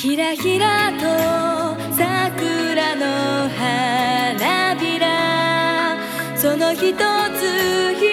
ひらひらと桜の花びら。その一つ